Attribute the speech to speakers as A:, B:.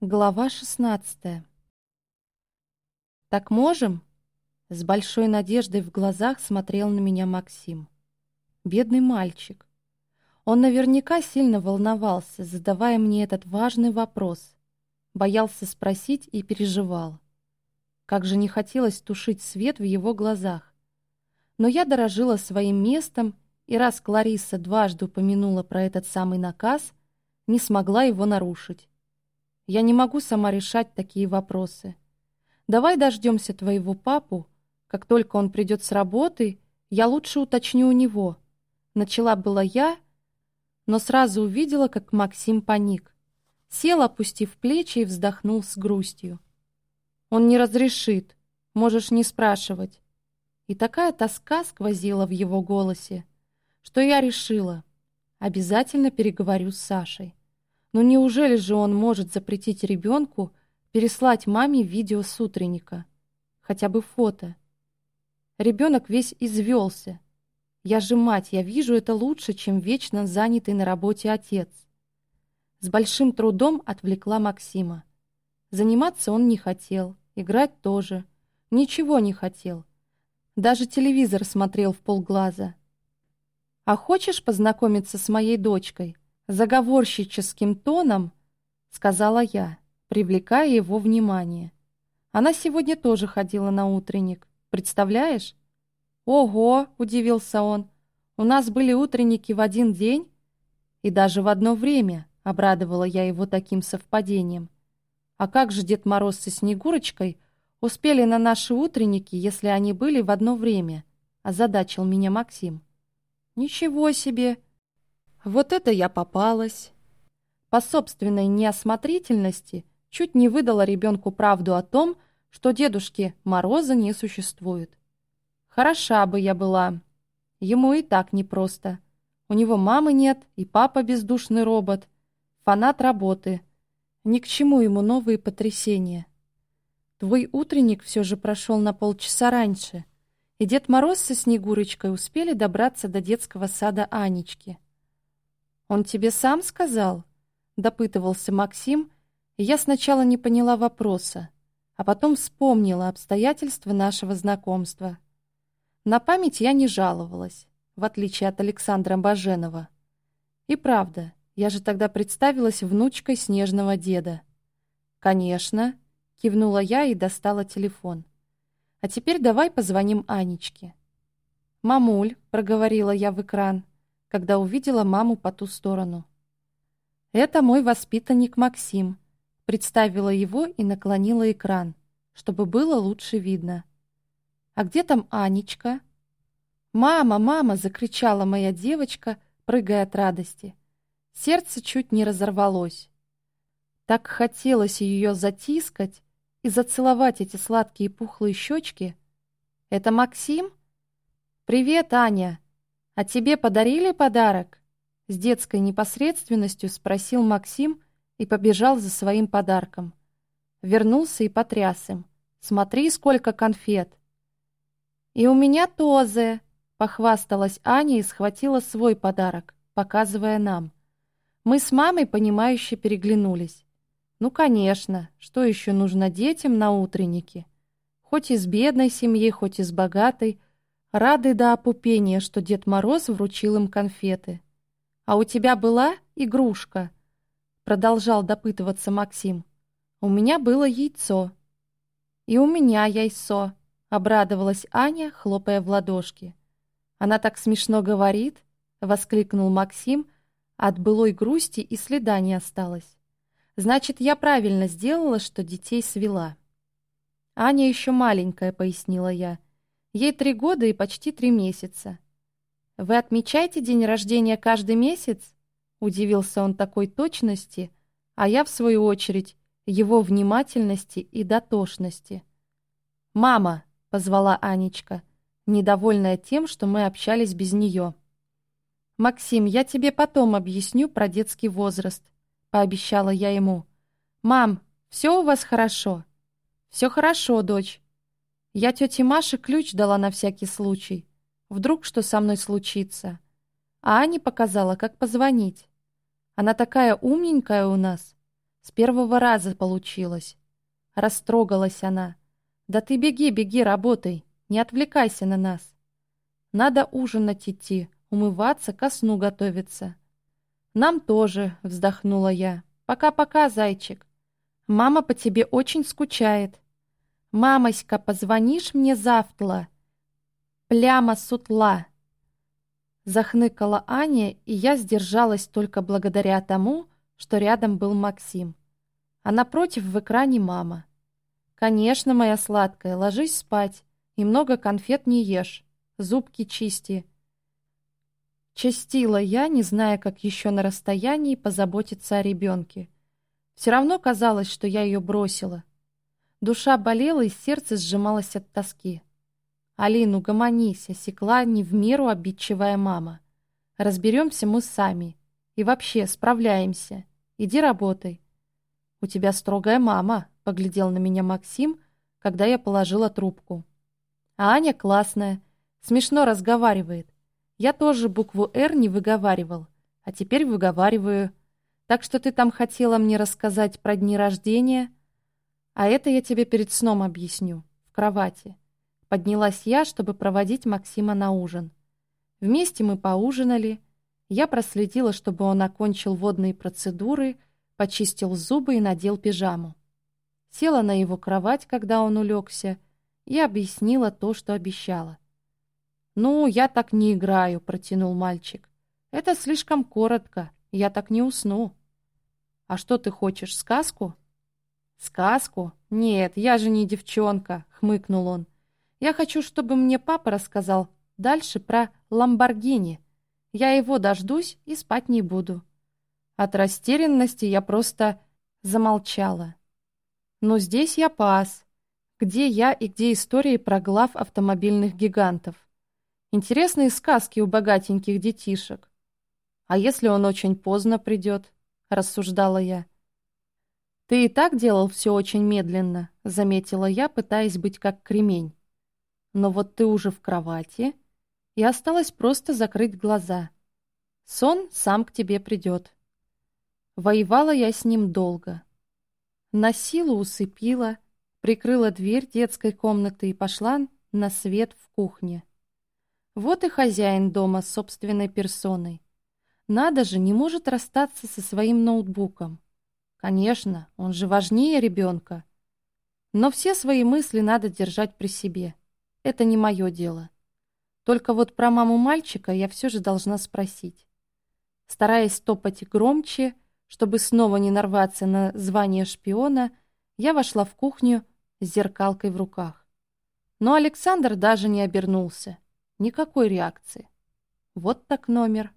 A: Глава шестнадцатая. «Так можем?» С большой надеждой в глазах смотрел на меня Максим. Бедный мальчик. Он наверняка сильно волновался, задавая мне этот важный вопрос. Боялся спросить и переживал. Как же не хотелось тушить свет в его глазах. Но я дорожила своим местом, и раз Клариса дважды упомянула про этот самый наказ, не смогла его нарушить. Я не могу сама решать такие вопросы. Давай дождемся твоего папу. Как только он придет с работы, я лучше уточню у него. Начала была я, но сразу увидела, как Максим паник. Сел, опустив плечи, и вздохнул с грустью. Он не разрешит, можешь не спрашивать. И такая тоска сквозила в его голосе, что я решила, обязательно переговорю с Сашей. Но неужели же он может запретить ребенку переслать маме видео с утренника? Хотя бы фото. Ребенок весь извелся. Я же мать, я вижу это лучше, чем вечно занятый на работе отец. С большим трудом отвлекла Максима. Заниматься он не хотел, играть тоже. Ничего не хотел. Даже телевизор смотрел в полглаза. «А хочешь познакомиться с моей дочкой?» Заговорщическим тоном сказала я, привлекая его внимание. Она сегодня тоже ходила на утренник. Представляешь? Ого, удивился он. У нас были утренники в один день и даже в одно время, обрадовала я его таким совпадением. А как же Дед Мороз со Снегурочкой успели на наши утренники, если они были в одно время? озадачил меня Максим. Ничего себе, вот это я попалась. По собственной неосмотрительности чуть не выдала ребенку правду о том, что дедушки Мороза не существует. Хороша бы я была. Ему и так непросто. У него мамы нет, и папа бездушный робот. Фанат работы. Ни к чему ему новые потрясения. Твой утренник все же прошел на полчаса раньше, и Дед Мороз со Снегурочкой успели добраться до детского сада Анечки. «Он тебе сам сказал?» — допытывался Максим, и я сначала не поняла вопроса, а потом вспомнила обстоятельства нашего знакомства. На память я не жаловалась, в отличие от Александра Баженова. И правда, я же тогда представилась внучкой снежного деда. «Конечно», — кивнула я и достала телефон. «А теперь давай позвоним Анечке». «Мамуль», — проговорила я в экран, — когда увидела маму по ту сторону. «Это мой воспитанник Максим», представила его и наклонила экран, чтобы было лучше видно. «А где там Анечка?» «Мама, мама!» — закричала моя девочка, прыгая от радости. Сердце чуть не разорвалось. Так хотелось ее затискать и зацеловать эти сладкие пухлые щечки. «Это Максим?» «Привет, Аня!» «А тебе подарили подарок?» С детской непосредственностью спросил Максим и побежал за своим подарком. Вернулся и потряс им. «Смотри, сколько конфет!» «И у меня тоже!» — похвасталась Аня и схватила свой подарок, показывая нам. Мы с мамой, понимающе переглянулись. Ну, конечно, что еще нужно детям на утреннике? Хоть из бедной семьи, хоть из богатой — рады до опупения, что Дед Мороз вручил им конфеты. «А у тебя была игрушка?» Продолжал допытываться Максим. «У меня было яйцо». «И у меня яйцо», — обрадовалась Аня, хлопая в ладошки. «Она так смешно говорит», — воскликнул Максим, от былой грусти и следа не осталось. «Значит, я правильно сделала, что детей свела». «Аня еще маленькая», — пояснила я, — Ей три года и почти три месяца. «Вы отмечаете день рождения каждый месяц?» Удивился он такой точности, а я, в свою очередь, его внимательности и дотошности. «Мама!» — позвала Анечка, недовольная тем, что мы общались без нее. «Максим, я тебе потом объясню про детский возраст», — пообещала я ему. «Мам, все у вас хорошо?» «Все хорошо, дочь», я тете Маше ключ дала на всякий случай. Вдруг что со мной случится. А Ане показала, как позвонить. Она такая умненькая у нас. С первого раза получилось. Растрогалась она. Да ты беги, беги, работай. Не отвлекайся на нас. Надо ужинать идти, умываться, ко сну готовиться. Нам тоже, вздохнула я. Пока-пока, зайчик. Мама по тебе очень скучает. Мамоська, позвонишь мне завтра? Пляма сутла. Захныкала Аня, и я сдержалась только благодаря тому, что рядом был Максим. А напротив в экране мама. «Конечно, моя сладкая, ложись спать и много конфет не ешь, зубки чисти». Частила я, не зная, как еще на расстоянии позаботиться о ребенке. Все равно казалось, что я ее бросила. Душа болела, и сердце сжималось от тоски. «Алину, гомонись!» — осекла не в меру обидчивая мама. «Разберемся мы сами. И вообще, справляемся. Иди работай». «У тебя строгая мама», — поглядел на меня Максим, когда я положила трубку. «А Аня классная, смешно разговаривает. Я тоже букву «Р» не выговаривал, а теперь выговариваю. Так что ты там хотела мне рассказать про дни рождения? А это я тебе перед сном объясню, в кровати». Поднялась я, чтобы проводить Максима на ужин. Вместе мы поужинали. Я проследила, чтобы он окончил водные процедуры, почистил зубы и надел пижаму. Села на его кровать, когда он улегся, и объяснила то, что обещала. «Ну, я так не играю», — протянул мальчик. «Это слишком коротко, я так не усну». «А что ты хочешь, сказку?» «Сказку? Нет, я же не девчонка», — хмыкнул он. Я хочу, чтобы мне папа рассказал дальше про Ламборгини. Я его дождусь и спать не буду. От растерянности я просто замолчала. Но здесь я пас. Где я и где истории про глав автомобильных гигантов? Интересные сказки у богатеньких детишек. А если он очень поздно придет? Рассуждала я. Ты и так делал все очень медленно, заметила я, пытаясь быть как кремень. Но вот ты уже в кровати, и осталось просто закрыть глаза. Сон сам к тебе придет. Воевала я с ним долго. На силу усыпила, прикрыла дверь детской комнаты и пошла на свет в кухне. Вот и хозяин дома с собственной персоной. Надо же, не может расстаться со своим ноутбуком. Конечно, он же важнее ребенка. Но все свои мысли надо держать при себе. Это не мое дело. Только вот про маму мальчика я все же должна спросить. Стараясь топать громче, чтобы снова не нарваться на звание шпиона, я вошла в кухню с зеркалкой в руках. Но Александр даже не обернулся. Никакой реакции. Вот так номер.